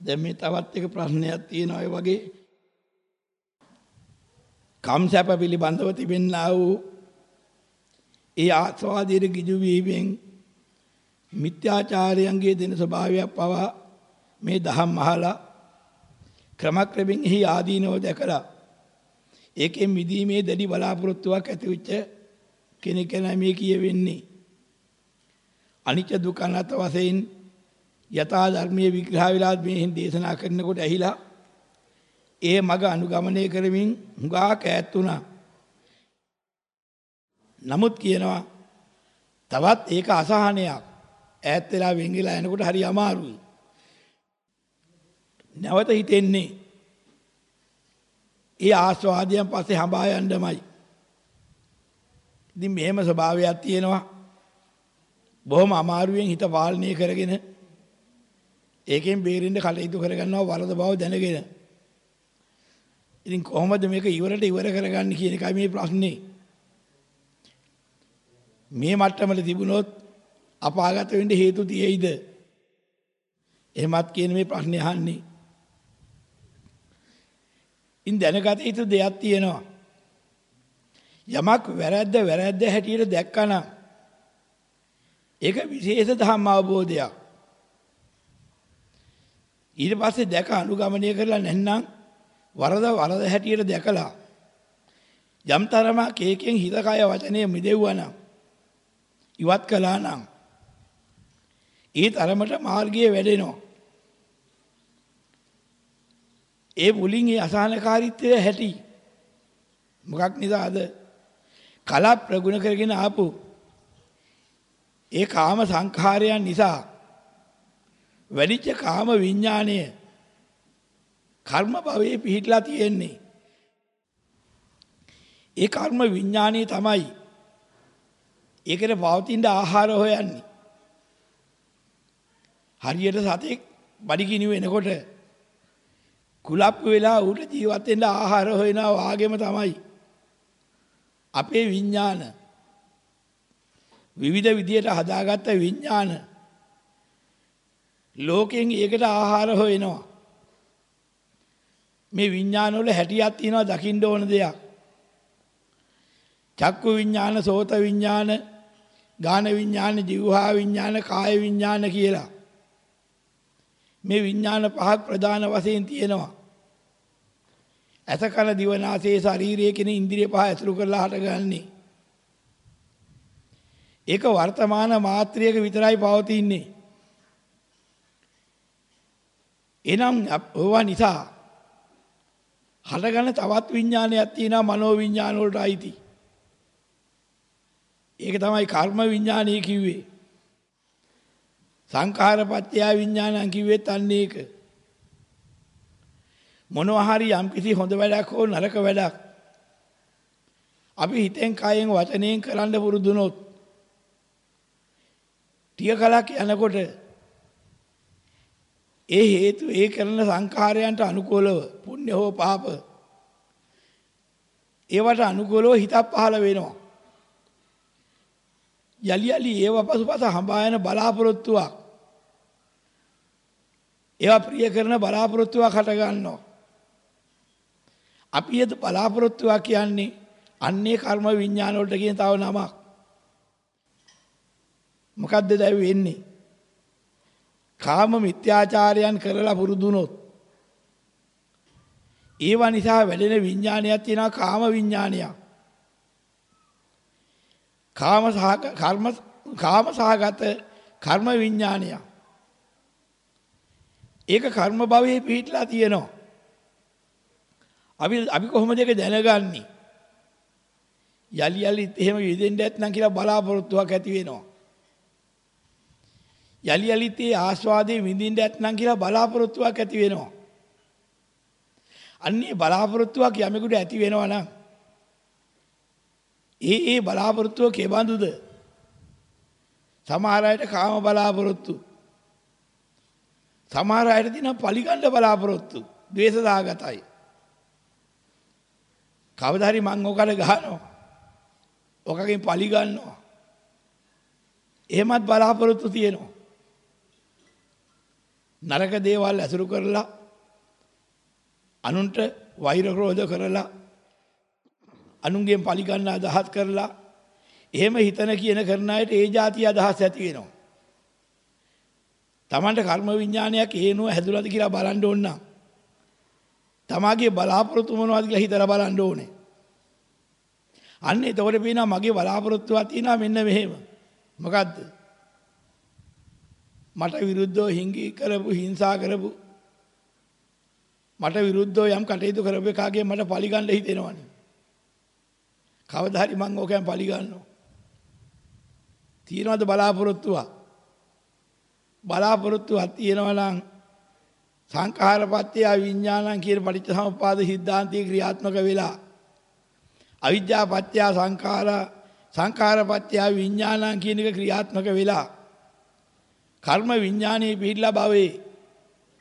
දැන් මේ තවත් එක ප්‍රශ්නයක් තියෙනවා ඒ වගේ. කම්සැප පිළිබඳව තිබෙන්නා වූ ඒ ආස්වාදයේ ගිජු වීමෙන් මිත්‍යාචාරයන්ගේ දෙන ස්වභාවයක් පවා මේ දහම් අහලා ක්‍රමක්‍රමෙන් එහි ආදීනව දැකලා ඒකෙන් මිදීමේ දැඩි බලාපොරොත්තුවක් ඇතිවෙච්ච කෙනෙක් ගැන මේ කියවෙන්නේ. අනිච්ච දුක්ඛ අනාත්ම වශයෙන් යථා ධර්මයේ විග්‍රහ වෙලා මේ දේශනා කරනකොට ඇහිලා ඒ මග අනුගමනය කරමින් හුඟා කෑත් වුණා. නමුත් කියනවා තවත් ඒක අසහනයක්. ඈත් වෙලා වෙන් වෙලා යනකොට හරි අමාරුයි. නැවත හිතෙන්නේ ඒ ආස්වාදයන් පස්සේ හඹා යන්නමයි. ඉතින් මෙහෙම ස්වභාවයක් තියෙනවා. බොහොම අමාරුවෙන් හිත පාලනය කරගෙන ඒකෙන් බේරෙන්න කටයුතු කරගන්නවා වරද බව දැනගෙන. ඉතින් කොහොමද මේක ඉවරට ඉවර කරගන්නේ කියන එකයි මේ ප්‍රශ්නේ. මේ මට්ටමට තිබුණොත් අපාගත වෙන්න හේතු තියෙයිද? එහෙමත් කියන මේ ප්‍රශ්නේ අහන්නේ. ඉන් දැනගත යුතු දෙයක් තියෙනවා. යමක් වැරද්ද වැරද්ද හැටියට දැක්කනම් ඒක විශේෂ ධම්ම අවබෝධයක්. ඊට පස්සේ දැක අනුගමනය කරලා නැත්නම් වරද වරද හැටියට දැකලා යම් තරමක් ඒකෙන් හිත කය වචනේ මිදෙව්වා නම් ඉවත් කළා නම් ඒ තරමට මාර්ගයේ වැඩෙනවා. ඒ මුලින් ඒ අසහනකාරීත්වය හැටි මොකක් නිසාද? කල ප්‍රගුණ කරගෙන ආපු ඒ කාම සංඛාරයන් නිසා වැඩිච්ච කාම විඥාණය කර්ම භවයේ පිහිටලා තියෙන්නේ. ඒ කර්ම විඥාණය තමයි ඒකට පවතින ආහාර හොයන්නේ. හරියට සතෙක් බඩගිනි වෙනකොට කුලප්පු වෙලා ඌට ජීවත් වෙන්න ආහාර හොයනවා වාගේම තමයි. අපේ විඥාන විවිධ විදියට හදාගත්ත විඥාන ලෝකෙන් ඒකට ආහාර හොයනවා. මේ විඥාන වල හැටියක් තියෙනවා දකින්න ඕන දෙයක්. චක්කු විඥාන, සෝත විඥාන, ගාන විඥාන, જીවහා විඥාන, කාය විඥාන කියලා. මේ විඥාන පහක් ප්‍රධාන වශයෙන් තියෙනවා. ඇස කන දිව නාසය ශරීරය කියන ඉන්ද්‍රිය පහ ඇසුරු කරලා හටගන්නේ. ඒක වර්තමාන මාත්‍රියක විතරයි පවතින්නේ. එනම් ඕවා නිසා හටගන්න තවත් විඥානයක් තියෙනවා මනෝ විඥාන වලට අයිති. ඒක තමයි කර්ම විඥානය කිව්වේ. සංඛාරපත්‍ය විඥානං කිව්වෙත් අන්න ඒක. මොනවා හරි යම්කිසි හොඳ වැඩක් හෝ නරක වැඩක් අපි හිතෙන් කයෙන් වචනයෙන් කරන්න පුරුදුනොත් ටික කලක් යනකොට ඒ හේතු ඒ කරන සංඛාරයන්ට අනුකූලව පුණ්‍ය හෝ පාප ඒවට අනුකූලව හිතක් පහළ වෙනවා. යලි යලි ඒව පසුපස හඹා යන බලාපොරොත්තුවක් ඒවා ප්‍රිය කරන බලාපොරොත්තුවක් හට ගන්නවා. අපි එද බලාපොරොත්තුවක් කියන්නේ අන්නේ කර්ම විඥාන වලට කියන තව නමක්. මොකද්ද දැන් වෙන්නේ? කාම මිත්‍යාචාරයන් කරලා පුරුදුනොත් ඒව නිසා වැඩෙන විඥානයක් තියෙනවා කාම විඥානයක්. කාම සහ කර්ම කාම සහගත කර්ම විඥානයක්. ඒක කර්ම භවයේ පිහිටලා තියෙනවා. අපි අපි කොහොමද ඒක දැනගන්නේ? යලි යලිත් එහෙම යෙදෙන්න නැත්නම් කියලා බලාපොරොත්තුවක් ඇති වෙනවා. යලි යලිත් ඒ ආස්වාදයේ විඳින්න ඇත්නම් කියලා බලාපොරොත්තුවක් ඇති වෙනවා. අන්නේ බලාපොරොත්තුවක් යමෙකුට ඇති වෙනවා නම් ඒ ඒ බලාපොරොත්තුව කෙබඳුද? සමහර අයට කාම බලාපොරොත්තු. සමහර අයට තියෙන පලිගණ්ඩ බලාපොරොත්තු. ද්වේෂදාගතයි. කවදා හරි මං ඔකට ගහනවා. ඔකගෙන් පලි ගන්නවා. එහෙමත් බලාපොරොත්තු තියෙනවා. නරක දේවල් ඇසුරු කරලා අනුන්ට වෛර ක්‍රෝධ කරලා අනුන්ගෙන් පරිගන්න අදහස් කරලා එහෙම හිතන කියන කරන අයට ඒ જાතිය අදහස් ඇති වෙනවා. Tamanට කර්ම විඥානයක් හේනුව හැදුනද කියලා බලන්න ඕන නම් තමාගේ බලාපොරොත්තු මොනවද කියලා හිතලා බලන්න ඕනේ. අන්න එතකොට පේනවා මගේ බලාපොරොත්තුවක් තියෙනවා මෙන්න මෙහෙම. මොකද්ද? මට විරුද්ධව හිංගි කරපු හිංසා කරපු මට විරුද්ධව යම් කටයුතු කරපු එකාගේ මට පරිගන්න හිතෙනවනේ. කවදා හරි මං ඕකෙන් පරිගන්නවා. තියනවද බලාපොරොත්තුවක්? බලාපොරොත්තුවක් තියෙනවා නම් සංඛාරපත්‍ය විඥානං කියන පටිච්චසමුප්පාද සිද්ධාන්තය ක්‍රියාත්මක වෙලා අවිද්‍යා පත්‍ය සංඛාර සංඛාර පත්‍ය විඥානං කියන එක ක්‍රියාත්මක වෙලා කර්ම විඥානයේ පිහිටලා භවයේ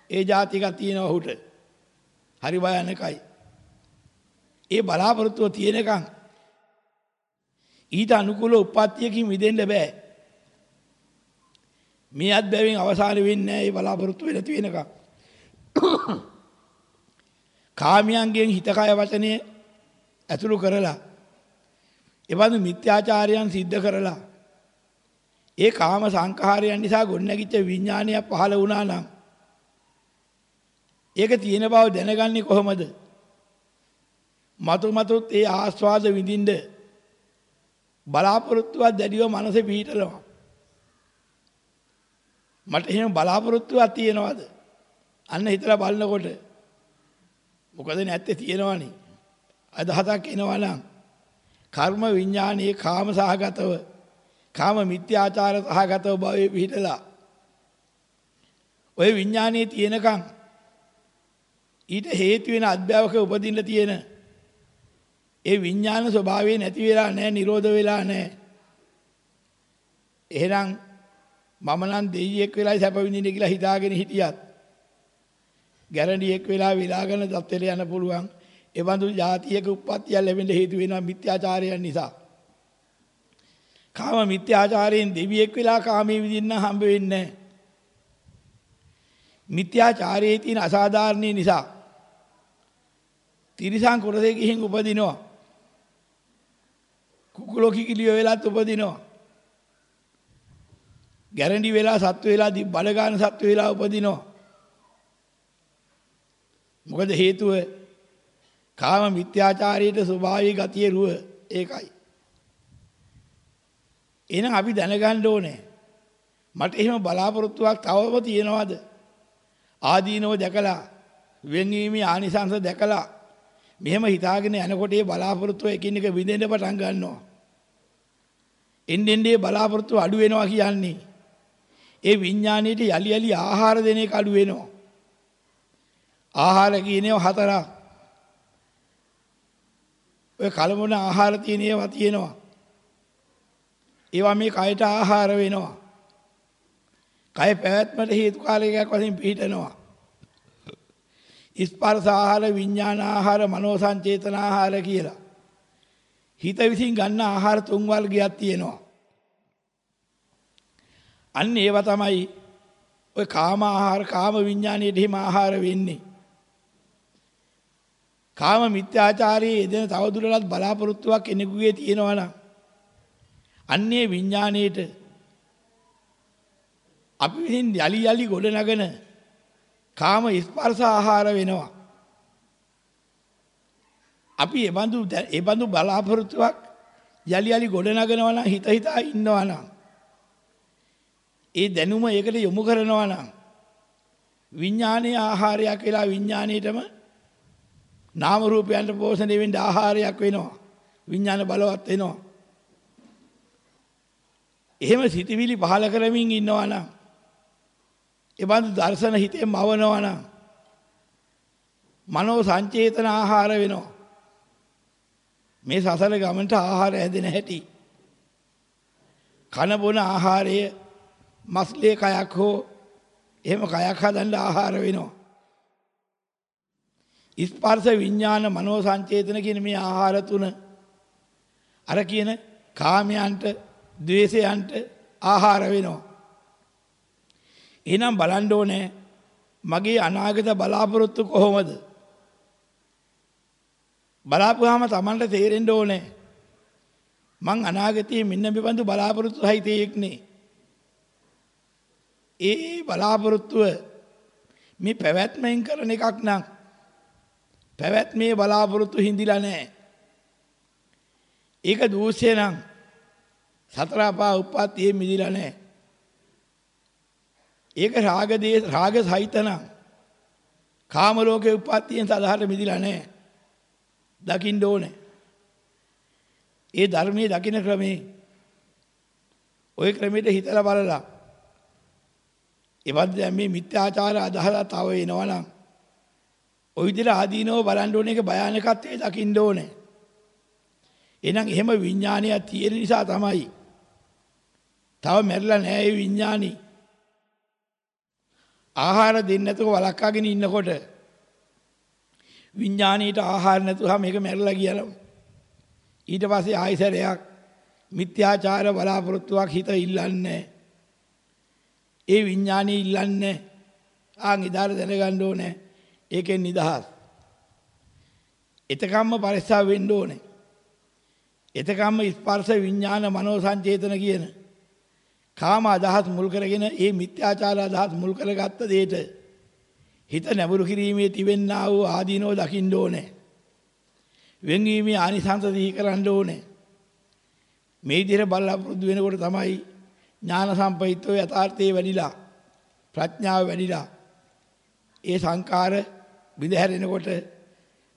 ඒ જાතික තියෙනවා ඔහුට හරි භයානකයි. ඒ බලාපොරොත්තුව තියෙනකන් ඊට අනුකූල උප්පත්තියකින් මිදෙන්න බෑ. මේ අත්බැවින් අවසාන වෙන්නේ නැහැ ඒ බලාපොරොත්තු වෙලා තියෙනකන් කාමියන්ගෙන් හිත කය වචනේ ඇතුළු කරලා එවඳු මිත්‍යාචාරයන් සිද්ධ කරලා ඒ කාම සංඛාරයන් නිසා ගොඩනැගිච්ච විඥානය පහළ වුණා නම් ඒක තියෙන බව දැනගන්නේ කොහොමද? මතු මතුත් ඒ ආස්වාද විඳින්න බලාපොරොත්තුවක් දැඩිව මනසේ පිහිටලනවා. මට එහෙම බලාපොරොත්තුවක් තියෙනවද? අන්න හිතලා බලනකොට මොකද නැත්තේ තියෙනවනේ. අදහසක් එනවා නම් කර්ම විඥානයේ කාම සහගතව කාම මිත්‍යාචාර සහගතව භවයේ පිහිටලා ඔය විඥානයේ තියෙනකන් ඊට හේතු වෙන අධ්‍යාවක උපදින්න තියෙන ඒ විඥාන ස්වභාවය නැති වෙලා නැහැ නිරෝධ වෙලා නැහැ එහෙනම් මම නම් දෙයියෙක් වෙලා සැප විඳින්න කියලා හිතාගෙන හිටියත් ගැරන්ඩියෙක් වෙලා විලාගෙන දත්තර යන්න පුළුවන් ඒ බඳු જાතියක උප්පත්තිය ලැබෙන්න හේතු වෙනවා මිත්‍යාචාරයන් නිසා. කාම මිත්‍යාචාරයෙන් දෙවියෙක් වෙලා කාමයේ විඳින්න හම්බ වෙන්නේ මිත්‍යාචාරයේ තියෙන අසාධාරණේ නිසා තිරිසන් කුරසේ ගිහින් උපදිනවා. කුකුලෝ කිකිලියෝ වෙලාත් උපදිනවා. ගැරන්ඩි වෙලා සත්තු වෙලා බඩගාන සත්තු වෙලා උපදිනවා. මොකද හේතුව කාම මිත්‍යාචාරයට ස්වභාවී ගතිය රුව ඒකයි. එහෙනම් අපි දැනගන්න ඕනේ මට එහෙම බලාපොරොත්තුවක් තවම තියෙනවද? ආදීනව දැකලා වෙන්වීමේ ආනිසංස දැකලා මෙහෙම හිතාගෙන යනකොට ඒ බලාපොරොත්තුව එකින් එක විඳින්න පටන් ගන්නවා. එන්නෙන්නේ බලාපොරොත්තු අඩු වෙනවා කියන්නේ ඒ විඥාණයට යලි යලි ආහාර දෙන එක අඩු වෙනවා. ආහාර කියනේව හතරක්. ඔය කලමුණ ආහාර තියෙන ඒවා තියෙනවා. ඒවා මේ කයට ආහාර වෙනවා. කය පැවැත්මට හේතු කාලයක් වශයෙන් පිහිටනවා. ස්පර්ශ ආහාර විඥාන ආහාර මනෝ සංචේතන ආහාර කියලා. හිත විසින් ගන්න ආහාර තුන් වර්ගයක් තියෙනවා. අන්න ඒවා තමයි ඔය කාම ආහාර කාම විඥානයේ හිම ආහාර වෙන්නේ. කාම මිත්‍යාචාරයේ යෙදෙන තවදුරටත් බලාපොරොත්තුවක් කෙනෙකුගේ තියෙනවා නම් අන්නේ විඥාණයට අපි විසින් යලි යලි ගොඩ නගන කාම ස්පර්ශ ආහාර වෙනවා. අපි ඒ බඳු ඒ බඳු බලාපොරොත්තුවක් යලි යලි ගොඩ නගනවා නම් හිත හිතා ඉන්නවා නම් ඒ දැනුම ඒකට යොමු කරනවා නම් විඥානයේ ආහාරයක් වෙලා විඥාණයටම නාම රූපයන්ට පෝෂණය වෙන්න ආහාරයක් වෙනවා. විඥාන බලවත් වෙනවා. එහෙම සිටිවිලි පහල කරමින් ඉන්නවා නම් ඒ බඳු දර්ශන හිතේ මවනවා නම් මනෝ සංචේතන ආහාර වෙනවා. මේ සසල ගමනට ආහාර හැදෙන හැටි. කන බොන ආහාරය මස්ලේ කයක් හෝ එහෙම කයක් හදන්න ආහාර වෙනවා. ස්පර්ශ විඥාන මනෝ සංචේතන කියන මේ ආහාර තුන අර කියන කාමයන්ට ද්වේෂයන්ට ආහාර වෙනවා. එහෙනම් බලන්න ඕනේ මගේ අනාගත බලාපොරොත්තු කොහොමද? බලාපුවාම Tamanට තේරෙන්න ඕනේ. මං අනාගතයේ මෙන්න මෙබඳු බලාපොරොත්තු සහිතයෙක් නේ. ඒ බලාපොරොත්තුව මේ පැවැත්මෙන් කරන එකක් නම් පැවැත්මේ බලාපොරොත්තු හිඳිලා නැහැ. ඒක දූෂ්‍ය නම් සතර අපා උප්පත්තියේ මිදිලා නැහැ. ඒක රාගදී රාග සහිත නම් කාම ලෝකේ උප්පත්තියෙන් සදාහට මිදිලා නැහැ. දකින්න ඕනේ. ඒ ධර්මයේ දකින්න ක්‍රමේ ওই ක්‍රමෙට හිතලා බලලා එවත් දැන් මේ මිත්‍යාචාර අදහස තව එනවනම් ওই විදිහට ආදීනව බලන්න ඕනේ ඒක භයානකත්වයේ දකින්න ඕනේ. එහෙනම් එහෙම විඥානය තියෙන නිසා තමයි තව මැරිලා නැහැ ඒ විඥානි. ආහාර දෙන්නේ නැතුව වළක්වාගෙන ඉන්නකොට විඥානීට ආහාර නැතුව මේක මැරිලා කියලා. ඊට පස්සේ ආයිසරයක් මිත්‍යාචාර බලාපොරොත්තුවක් හිත ඉල්ලන්නේ. ඒ විඥානී ඉල්ලන්නේ. ආන් ඉදාර දැනගන්න ඕනේ. ඒකෙන් නිදහස්. එතකම්ම පරිස්සම් වෙන්න ඕනේ. එතකම්ම ස්පර්ශ විඥාන මනෝ සංචේතන කියන කාම අදහස් මුල් කරගෙන ඒ මිත්‍යාචාර අදහස් මුල් කරගත්ත දෙයට හිත නැඹුරු කිරීමේ තිබෙන්නා වූ ආදීනෝ දකින්න ඕනේ. වෙන්වීමේ ආනිසංස සිහි කරන්න ඕනේ. මේ විදිහට බලාපොරොත්තු වෙනකොට තමයි ඥාන සම්පහිතෝ යථාර්ථයේ වැඩිලා ප්‍රඥාව වැඩිලා ඒ සංකාර බිඳහැරෙනකොට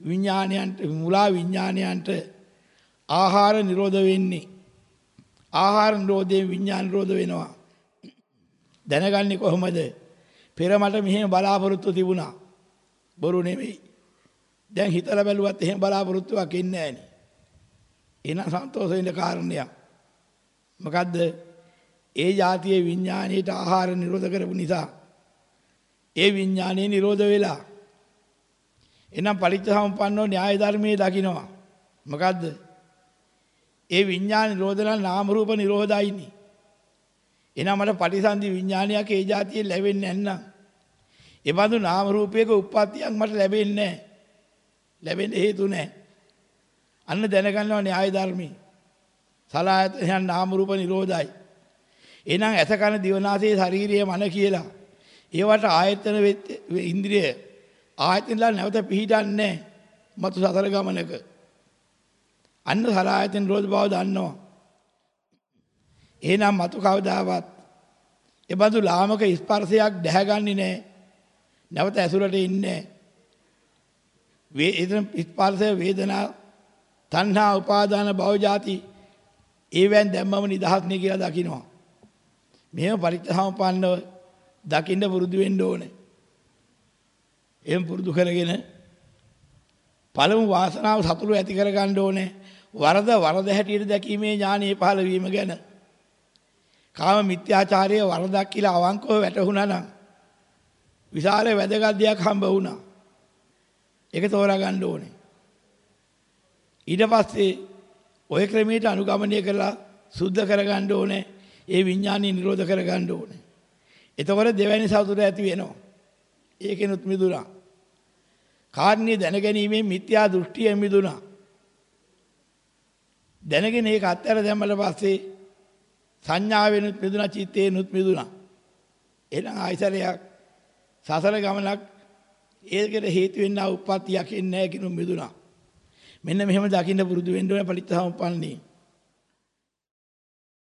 විඥානයන්ට මුලා විඥානයන්ට ආහාර නිරෝධ වෙන්නේ ආහාර නිරෝධයෙන් විඥාන නිරෝධ වෙනවා දැනගන්නේ කොහොමද පෙර මට මෙහෙම බලාපොරොත්තු තිබුණා. බොරු නෙමෙයි. දැන් හිතලා බැලුවත් එහෙම බලාපොරොත්තුවක් ඉන්නේ නැහැ නේ. එන සන්තෝෂ වෙන්න කාරණයක්. මොකද්ද? ඒ જાතියේ විඥාණයට ආහාර නිරෝධ කරපු නිසා ඒ විඥාණය නිරෝධ වෙලා එනම් පරිච්ඡසම්පන්නෝ න්‍යාය ධර්මයේ දකින්නවා. මොකද්ද? ඒ විඥාන නිරෝධන නාම රූප නිරෝධයිනේ. එහෙනම් මට පටිසන්ධි විඥානයක් ඒ જાතියේ ලැබෙන්නේ නැත්නම් ඒ බඳු නාම රූපයක උප්පත්තියක් මට ලැබෙන්නේ නැහැ. ලැබෙන්න හේතු නැහැ. අන්න දැනගන්නවා න්‍යාය ධර්මී. සලායතයන් නාම රූප නිරෝධයි. එහෙනම් ඇස කන දිවනාසය ශාරීරිය මන කියලා ඒවට ආයතන ඉන්ද්‍රිය ආයතනලා නැවත පිහිටන්නේ මතු සතර ගමනක. අන්න සලායතන නිරෝධ බව දන්නවා. එහෙනම් මතු කවදාවත් එබඳු ලාමක ස්පර්ශයක් දැහැගන්නේ නැහැ. නැවත ඇසුරට ඉන්නේ වේදන ස්පර්ශය වේදනා තණ්හා උපාදාන භව ජාති ඒවෙන් දැම්මම නිදහස් නේ කියලා දකිනවා. මෙහෙම පරිත්‍යාසම්පන්නව දකින්න පුරුදු වෙන්න ඕනේ. එහෙම පුරුදු කරගෙන පළමු වාසනාව සතුරු ඇති කරගන්න ඕනේ. වරද වරද හැටියට දැකීමේ ඥානෙ පහළ වීම ගැන කාම මිත්‍යාචාරය වරදක් කියලා අවංකව වැටහුණා නම් විශාල වැදගත් දෙයක් හම්බ වුණා. ඒක තෝරා ගන්න ඕනේ. ඊට පස්සේ ওই ක්‍රමයට අනුගමනය කරලා සුද්ධ කරගන්න ඕනේ. ඒ විඥානය නිරෝධ කරගන්න ඕනේ. එතකොට දෙවැනි සතුට ඇති වෙනවා. ඒකෙනුත් මිදුණා. කාරණේ දැනගැනීමෙන් මිත්‍යා දෘෂ්ටියෙන් මිදුණා. දැනගෙන ඒක අත්හැර දැම්මට පස්සේ සංඥාවෙනුත් මිදුණා චිත්තේනුත් මිදුණා. එහෙනම් ආයතරයක් සසර ගමනක් ඒකට හේතු වෙන්නා උප්පත්තියක් එන්නේ නැහැ කිනු මිදුණා. මෙන්න මෙහෙම දකින්න පුරුදු වෙන්න ඕනේ පරිත්‍යාසම්පන්නේ.